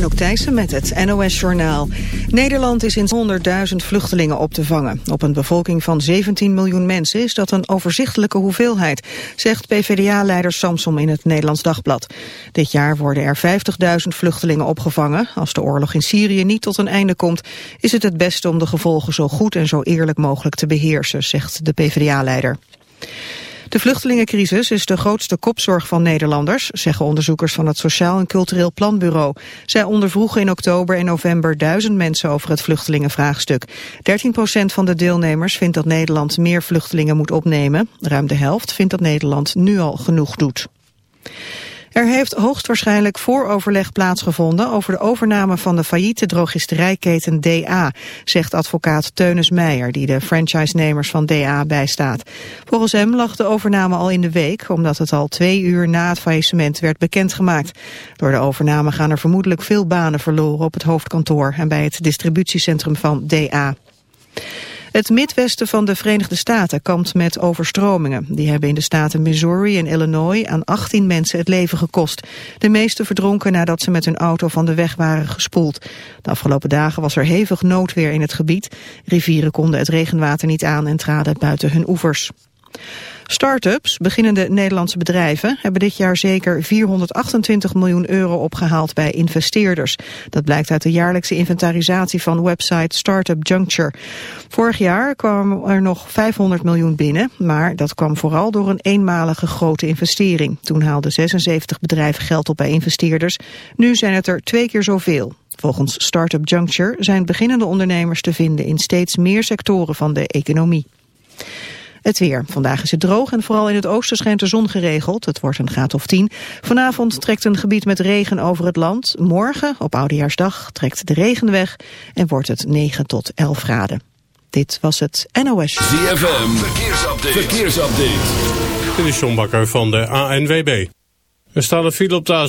Anouk Thijssen met het NOS-journaal. Nederland is in 100.000 vluchtelingen op te vangen. Op een bevolking van 17 miljoen mensen is dat een overzichtelijke hoeveelheid, zegt PvdA-leider Samsom in het Nederlands Dagblad. Dit jaar worden er 50.000 vluchtelingen opgevangen. Als de oorlog in Syrië niet tot een einde komt, is het het beste om de gevolgen zo goed en zo eerlijk mogelijk te beheersen, zegt de PvdA-leider. De vluchtelingencrisis is de grootste kopzorg van Nederlanders, zeggen onderzoekers van het Sociaal en Cultureel Planbureau. Zij ondervroegen in oktober en november duizend mensen over het vluchtelingenvraagstuk. 13 procent van de deelnemers vindt dat Nederland meer vluchtelingen moet opnemen. Ruim de helft vindt dat Nederland nu al genoeg doet. Er heeft hoogstwaarschijnlijk vooroverleg plaatsgevonden over de overname van de failliete drogisterijketen DA, zegt advocaat Teunis Meijer, die de franchise-nemers van DA bijstaat. Volgens hem lag de overname al in de week, omdat het al twee uur na het faillissement werd bekendgemaakt. Door de overname gaan er vermoedelijk veel banen verloren op het hoofdkantoor en bij het distributiecentrum van DA. Het midwesten van de Verenigde Staten kampt met overstromingen. Die hebben in de staten Missouri en Illinois aan 18 mensen het leven gekost. De meeste verdronken nadat ze met hun auto van de weg waren gespoeld. De afgelopen dagen was er hevig noodweer in het gebied. Rivieren konden het regenwater niet aan en traden buiten hun oevers. Start-ups, beginnende Nederlandse bedrijven, hebben dit jaar zeker 428 miljoen euro opgehaald bij investeerders. Dat blijkt uit de jaarlijkse inventarisatie van website Startup Juncture. Vorig jaar kwam er nog 500 miljoen binnen, maar dat kwam vooral door een eenmalige grote investering. Toen haalden 76 bedrijven geld op bij investeerders. Nu zijn het er twee keer zoveel. Volgens Startup Juncture zijn beginnende ondernemers te vinden in steeds meer sectoren van de economie. Het weer. Vandaag is het droog en vooral in het oosten schijnt de zon geregeld. Het wordt een graad of 10. Vanavond trekt een gebied met regen over het land. Morgen, op Oudejaarsdag, trekt de regen weg en wordt het 9 tot 11 graden. Dit was het NOS. ZFM. Verkeersupdate. Verkeersupdate. Dit is John Bakker van de ANWB. Er staat een file op de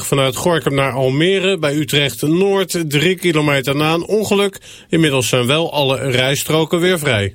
A27 vanuit Gorkum naar Almere bij Utrecht Noord. Drie kilometer na een ongeluk. Inmiddels zijn wel alle rijstroken weer vrij.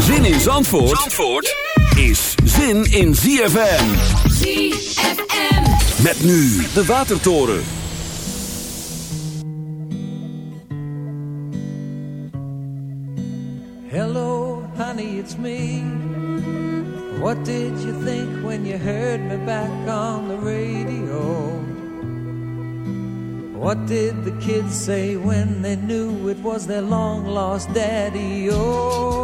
Zin in Zandvoort, Zandvoort is zin in ZFM. ZFM. Met nu de Watertoren. Hello, honey, it's me. What did you think when you heard me back on the radio? What did the kids say when they knew it was their long lost daddy? Oh,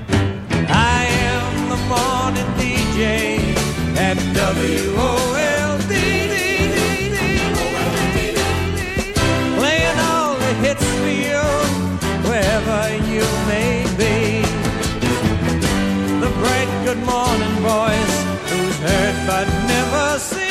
At WOLD. Playing all the hits for you, wherever you may be. The bright good morning voice who's heard but never seen.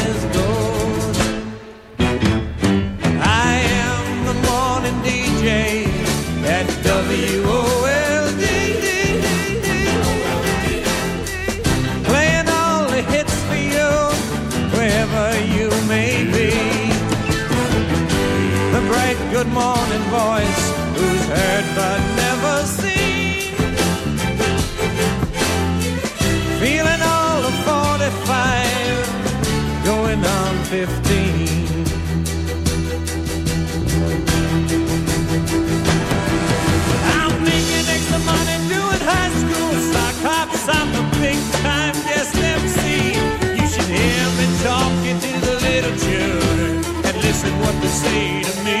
voice, who's heard but never seen. Feeling all of 45, going on 15. I'm making extra money doing high school sock. I'm the big time guest MC. You should hear me talking to the little children and listen what they say to me.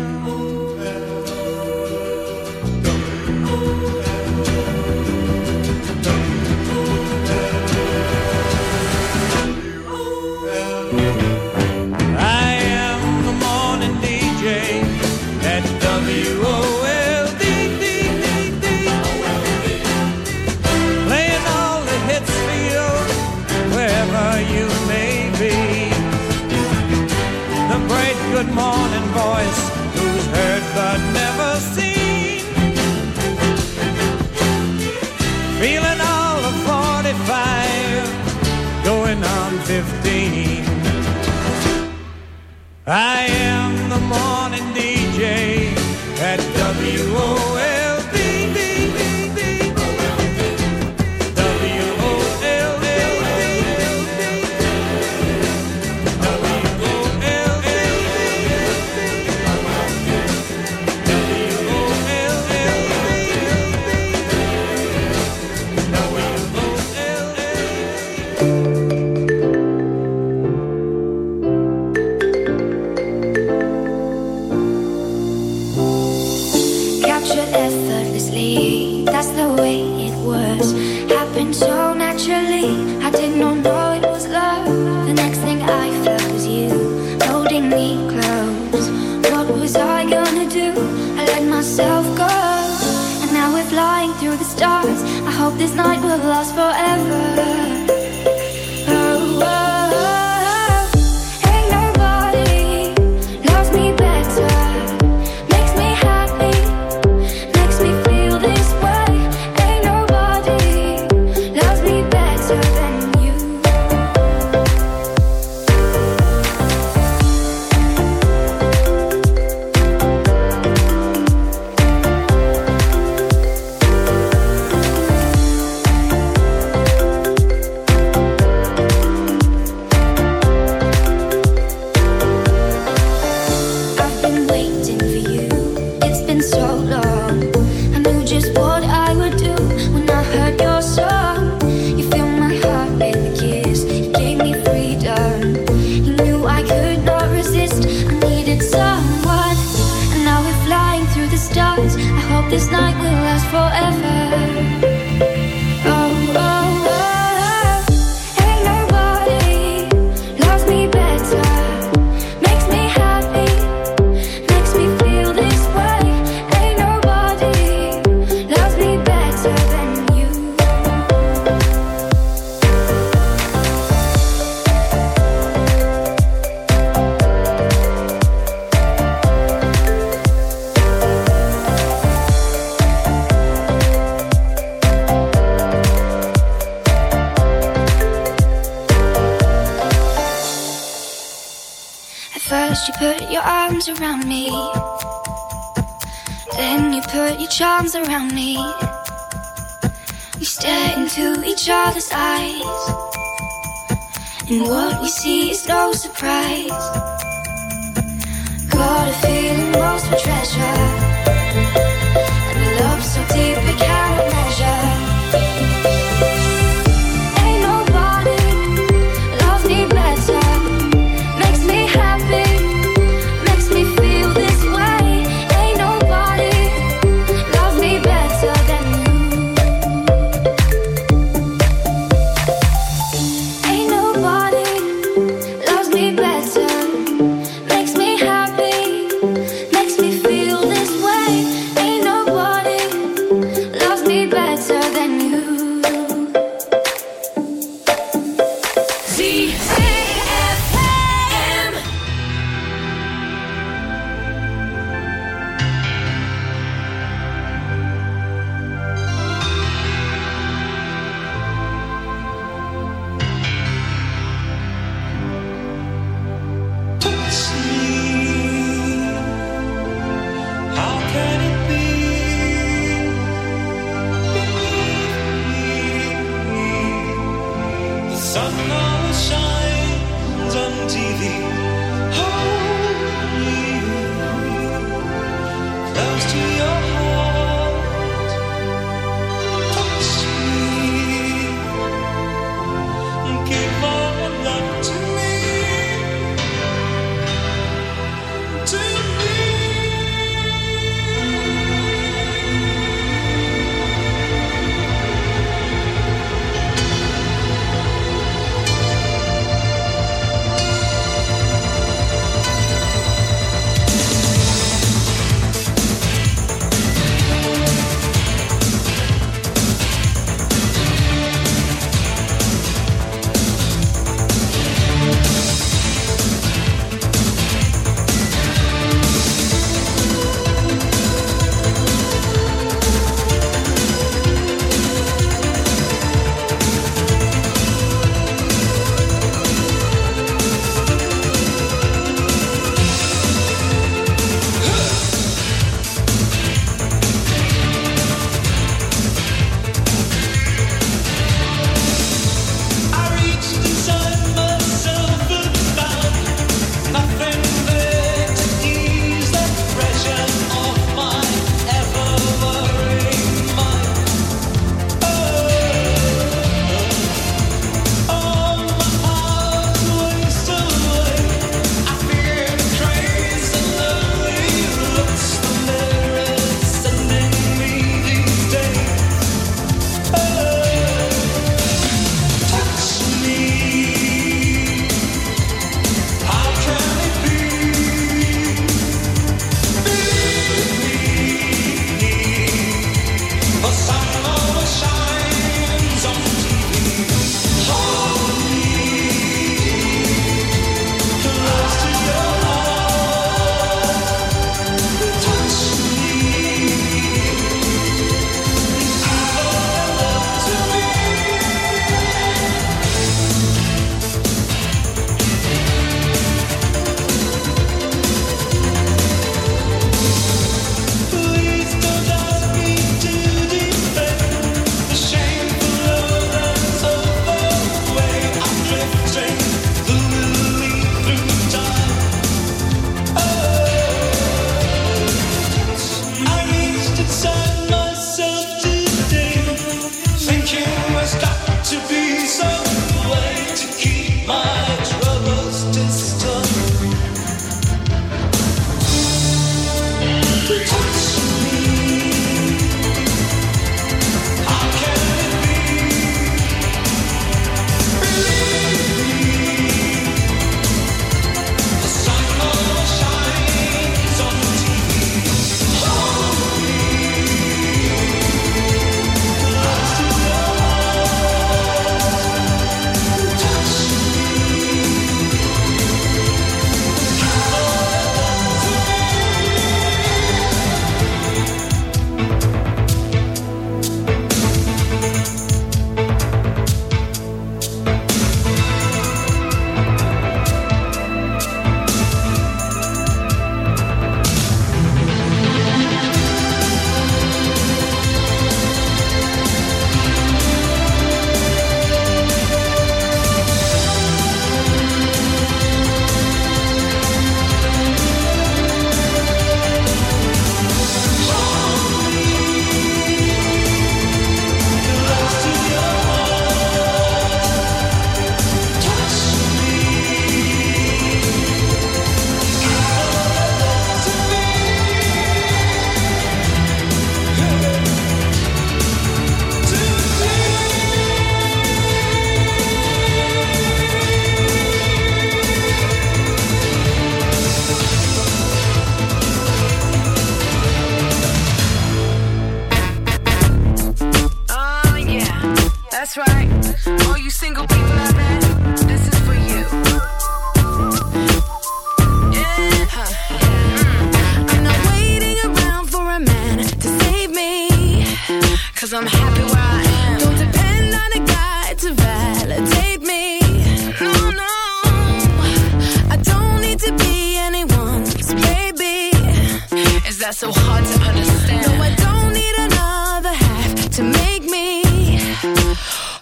to make me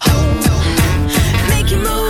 whole. Make you move.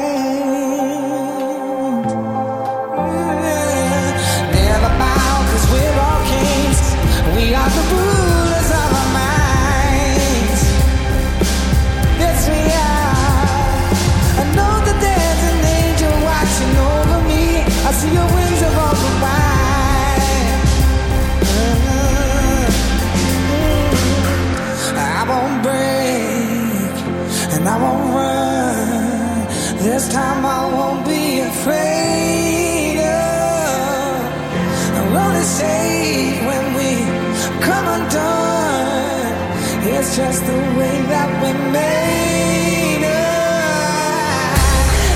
Just the way that we made.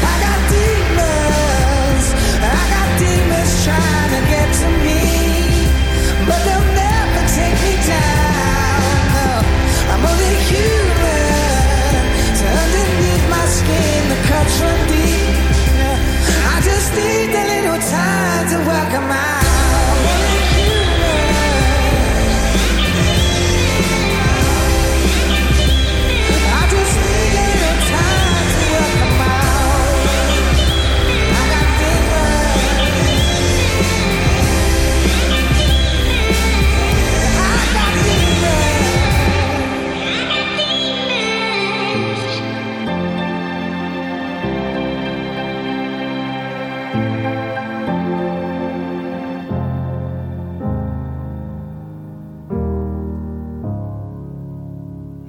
I got demons, I got demons trying to get to me, but they'll never take me down. I'm only human, so underneath my skin the cuts run deep. I just need a little time to out.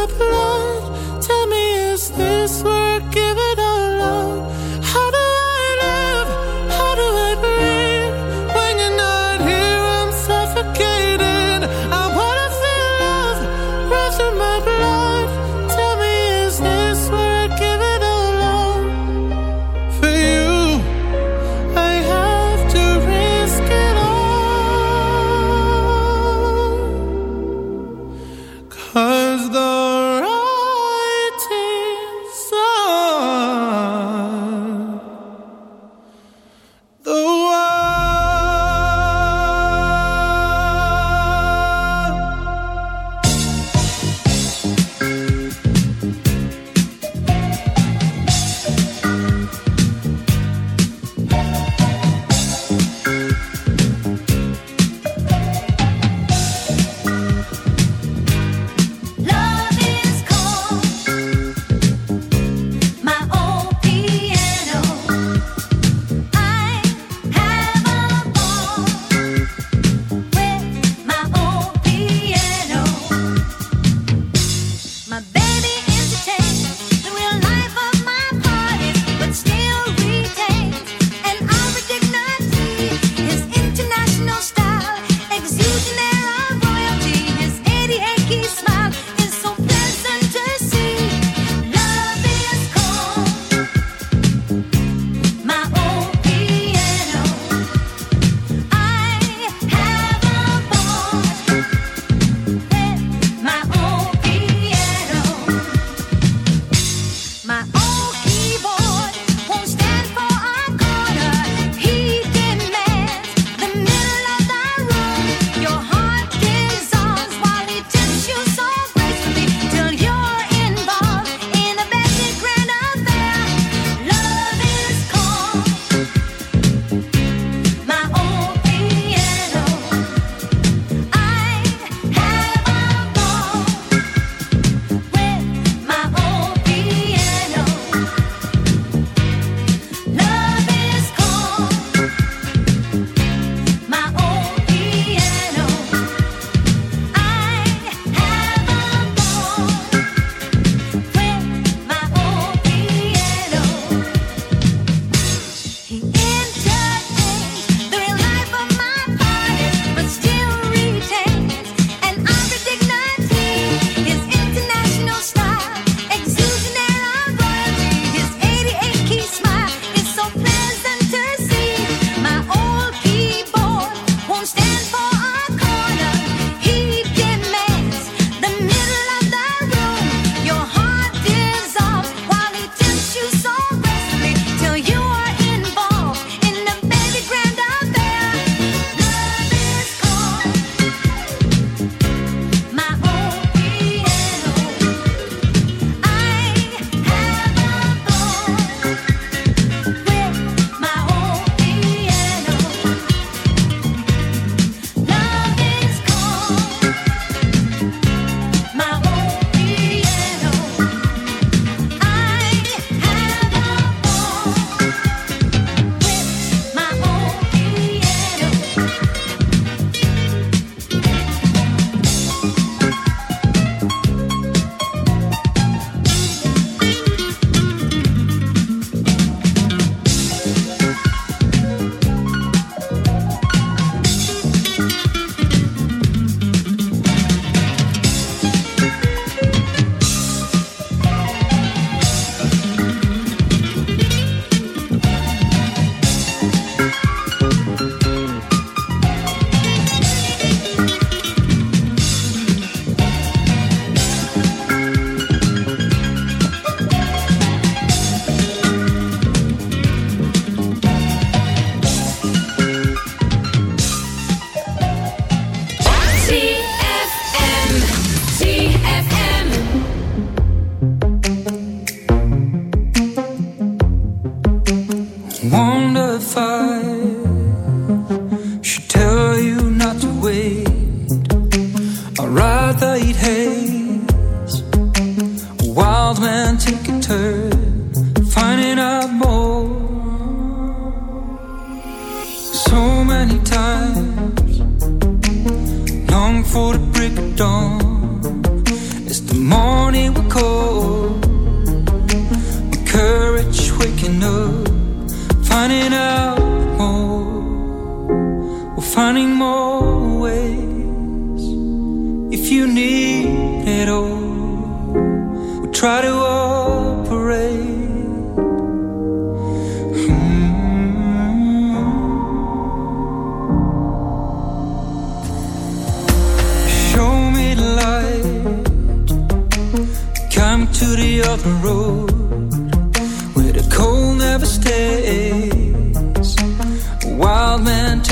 up love.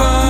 far